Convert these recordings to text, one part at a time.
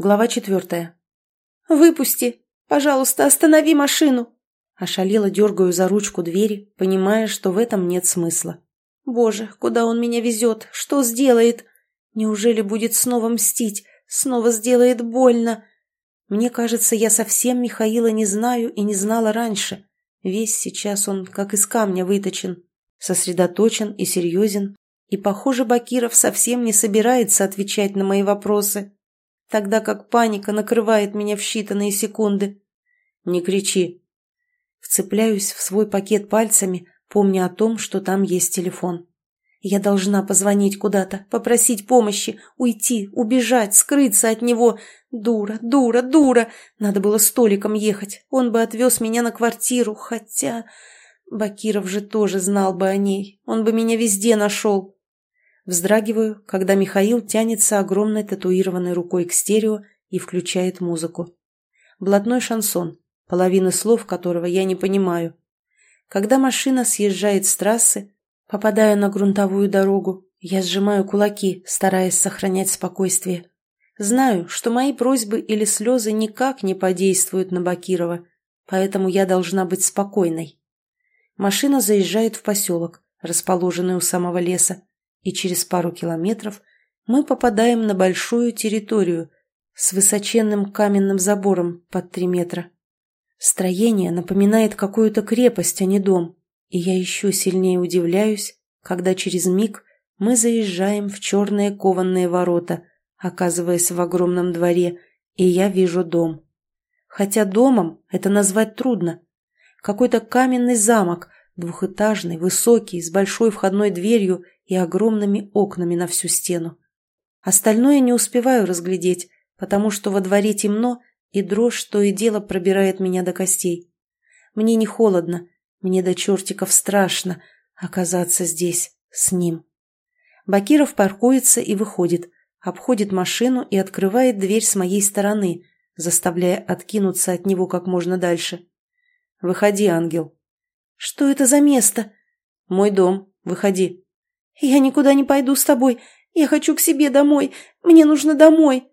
Глава четвертая. «Выпусти! Пожалуйста, останови машину!» Ошалела дергаю за ручку двери, понимая, что в этом нет смысла. «Боже, куда он меня везет? Что сделает? Неужели будет снова мстить? Снова сделает больно?» Мне кажется, я совсем Михаила не знаю и не знала раньше. Весь сейчас он как из камня выточен, сосредоточен и серьезен. И, похоже, Бакиров совсем не собирается отвечать на мои вопросы тогда как паника накрывает меня в считанные секунды. «Не кричи!» Вцепляюсь в свой пакет пальцами, помня о том, что там есть телефон. Я должна позвонить куда-то, попросить помощи, уйти, убежать, скрыться от него. Дура, дура, дура! Надо было столиком ехать, он бы отвез меня на квартиру, хотя... Бакиров же тоже знал бы о ней, он бы меня везде нашел. Вздрагиваю, когда Михаил тянется огромной татуированной рукой к стерео и включает музыку. Блатной шансон, половины слов которого я не понимаю. Когда машина съезжает с трассы, попадая на грунтовую дорогу, я сжимаю кулаки, стараясь сохранять спокойствие. Знаю, что мои просьбы или слезы никак не подействуют на Бакирова, поэтому я должна быть спокойной. Машина заезжает в поселок, расположенный у самого леса, и через пару километров мы попадаем на большую территорию с высоченным каменным забором под три метра. Строение напоминает какую-то крепость, а не дом, и я еще сильнее удивляюсь, когда через миг мы заезжаем в черные кованные ворота, оказываясь в огромном дворе, и я вижу дом. Хотя домом это назвать трудно. Какой-то каменный замок, двухэтажный, высокий, с большой входной дверью и огромными окнами на всю стену. Остальное не успеваю разглядеть, потому что во дворе темно, и дрожь то и дело пробирает меня до костей. Мне не холодно, мне до чертиков страшно оказаться здесь, с ним. Бакиров паркуется и выходит, обходит машину и открывает дверь с моей стороны, заставляя откинуться от него как можно дальше. «Выходи, ангел». «Что это за место?» «Мой дом. Выходи». «Я никуда не пойду с тобой. Я хочу к себе домой. Мне нужно домой».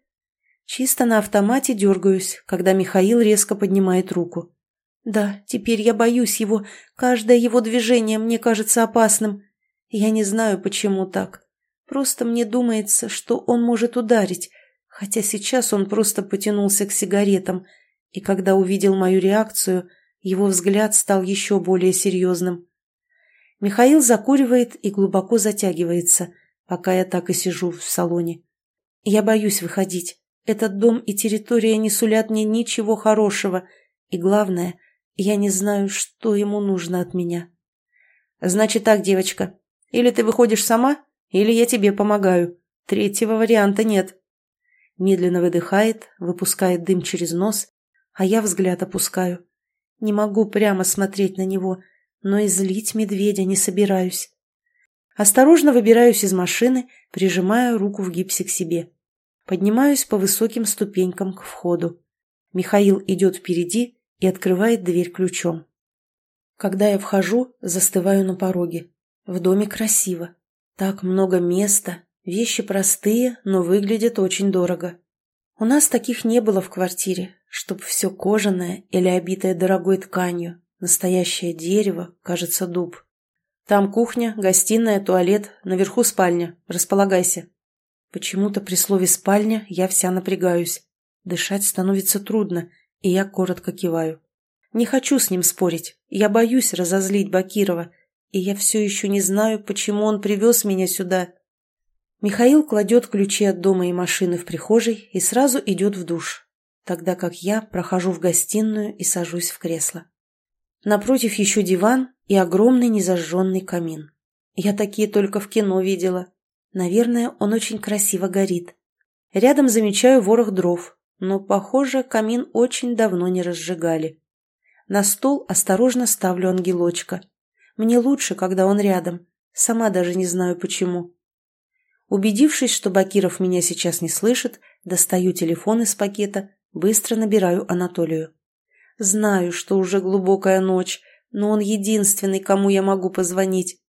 Чисто на автомате дергаюсь, когда Михаил резко поднимает руку. Да, теперь я боюсь его. Каждое его движение мне кажется опасным. Я не знаю, почему так. Просто мне думается, что он может ударить, хотя сейчас он просто потянулся к сигаретам, и когда увидел мою реакцию, его взгляд стал еще более серьезным. Михаил закуривает и глубоко затягивается, пока я так и сижу в салоне. Я боюсь выходить. Этот дом и территория не сулят мне ничего хорошего. И главное, я не знаю, что ему нужно от меня. Значит так, девочка, или ты выходишь сама, или я тебе помогаю. Третьего варианта нет. Медленно выдыхает, выпускает дым через нос, а я взгляд опускаю. Не могу прямо смотреть на него — но и злить медведя не собираюсь. Осторожно выбираюсь из машины, прижимая руку в гипсе к себе. Поднимаюсь по высоким ступенькам к входу. Михаил идет впереди и открывает дверь ключом. Когда я вхожу, застываю на пороге. В доме красиво. Так много места, вещи простые, но выглядят очень дорого. У нас таких не было в квартире, чтоб все кожаное или обитое дорогой тканью, Настоящее дерево, кажется, дуб. Там кухня, гостиная, туалет, наверху спальня. Располагайся. Почему-то при слове «спальня» я вся напрягаюсь. Дышать становится трудно, и я коротко киваю. Не хочу с ним спорить. Я боюсь разозлить Бакирова, и я все еще не знаю, почему он привез меня сюда. Михаил кладет ключи от дома и машины в прихожей и сразу идет в душ, тогда как я прохожу в гостиную и сажусь в кресло. Напротив еще диван и огромный незажженный камин. Я такие только в кино видела. Наверное, он очень красиво горит. Рядом замечаю ворох дров, но, похоже, камин очень давно не разжигали. На стол осторожно ставлю ангелочка. Мне лучше, когда он рядом. Сама даже не знаю почему. Убедившись, что Бакиров меня сейчас не слышит, достаю телефон из пакета, быстро набираю Анатолию. Знаю, что уже глубокая ночь, но он единственный, кому я могу позвонить.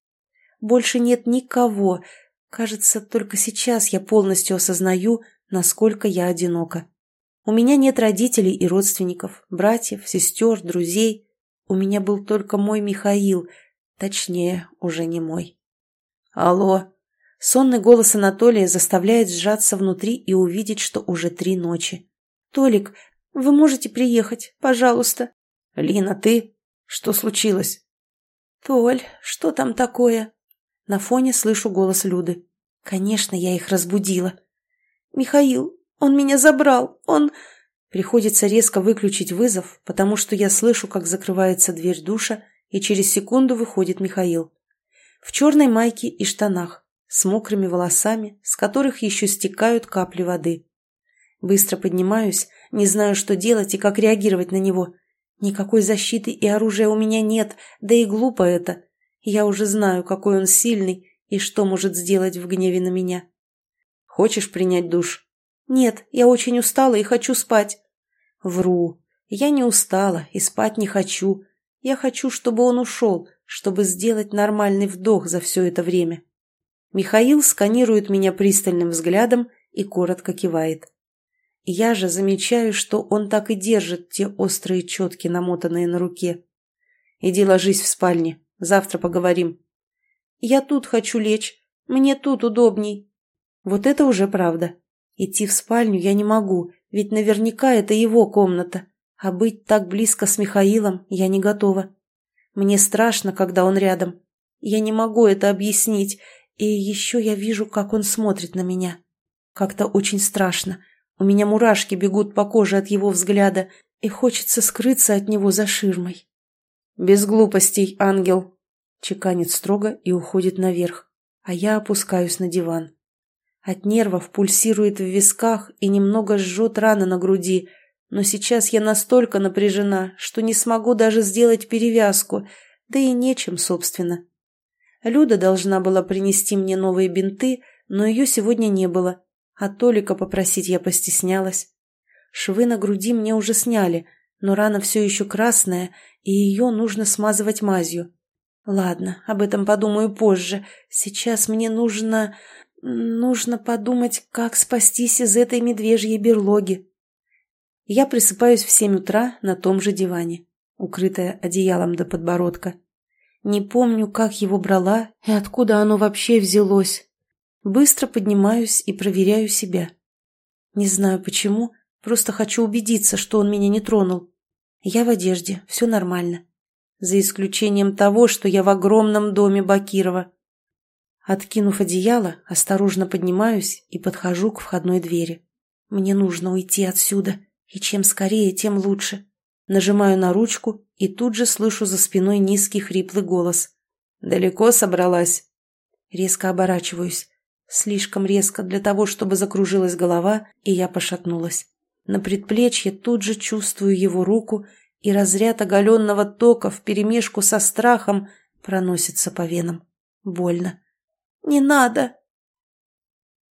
Больше нет никого. Кажется, только сейчас я полностью осознаю, насколько я одинока. У меня нет родителей и родственников, братьев, сестер, друзей. У меня был только мой Михаил, точнее, уже не мой. Алло. Сонный голос Анатолия заставляет сжаться внутри и увидеть, что уже три ночи. «Толик, вы можете приехать, пожалуйста?» «Лина, ты? Что случилось?» «Толь, что там такое?» На фоне слышу голос Люды. Конечно, я их разбудила. «Михаил, он меня забрал, он...» Приходится резко выключить вызов, потому что я слышу, как закрывается дверь душа, и через секунду выходит Михаил. В черной майке и штанах, с мокрыми волосами, с которых еще стекают капли воды. Быстро поднимаюсь, не знаю, что делать и как реагировать на него. Никакой защиты и оружия у меня нет, да и глупо это. Я уже знаю, какой он сильный и что может сделать в гневе на меня. Хочешь принять душ? Нет, я очень устала и хочу спать. Вру. Я не устала и спать не хочу. Я хочу, чтобы он ушел, чтобы сделать нормальный вдох за все это время. Михаил сканирует меня пристальным взглядом и коротко кивает. Я же замечаю, что он так и держит те острые четки, намотанные на руке. «Иди ложись в спальне, завтра поговорим». «Я тут хочу лечь, мне тут удобней». Вот это уже правда. Идти в спальню я не могу, ведь наверняка это его комната, а быть так близко с Михаилом я не готова. Мне страшно, когда он рядом. Я не могу это объяснить, и еще я вижу, как он смотрит на меня. Как-то очень страшно, у меня мурашки бегут по коже от его взгляда, и хочется скрыться от него за ширмой. «Без глупостей, ангел!» Чеканит строго и уходит наверх, а я опускаюсь на диван. От нервов пульсирует в висках и немного жжет рана на груди, но сейчас я настолько напряжена, что не смогу даже сделать перевязку, да и нечем, собственно. Люда должна была принести мне новые бинты, но ее сегодня не было, а Толика попросить я постеснялась. Швы на груди мне уже сняли, но рана все еще красная, и ее нужно смазывать мазью. Ладно, об этом подумаю позже. Сейчас мне нужно... Нужно подумать, как спастись из этой медвежьей берлоги. Я присыпаюсь в семь утра на том же диване, укрытая одеялом до подбородка. Не помню, как его брала и откуда оно вообще взялось. Быстро поднимаюсь и проверяю себя. Не знаю почему, просто хочу убедиться, что он меня не тронул. Я в одежде, все нормально. За исключением того, что я в огромном доме Бакирова. Откинув одеяло, осторожно поднимаюсь и подхожу к входной двери. Мне нужно уйти отсюда, и чем скорее, тем лучше. Нажимаю на ручку и тут же слышу за спиной низкий хриплый голос. «Далеко собралась?» Резко оборачиваюсь. Слишком резко для того, чтобы закружилась голова, и я пошатнулась. На предплечье тут же чувствую его руку, и разряд оголенного тока вперемешку со страхом проносится по венам. Больно. «Не надо!»